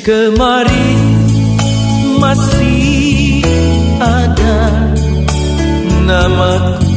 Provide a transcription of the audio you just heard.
Kemarin masih ada namaku.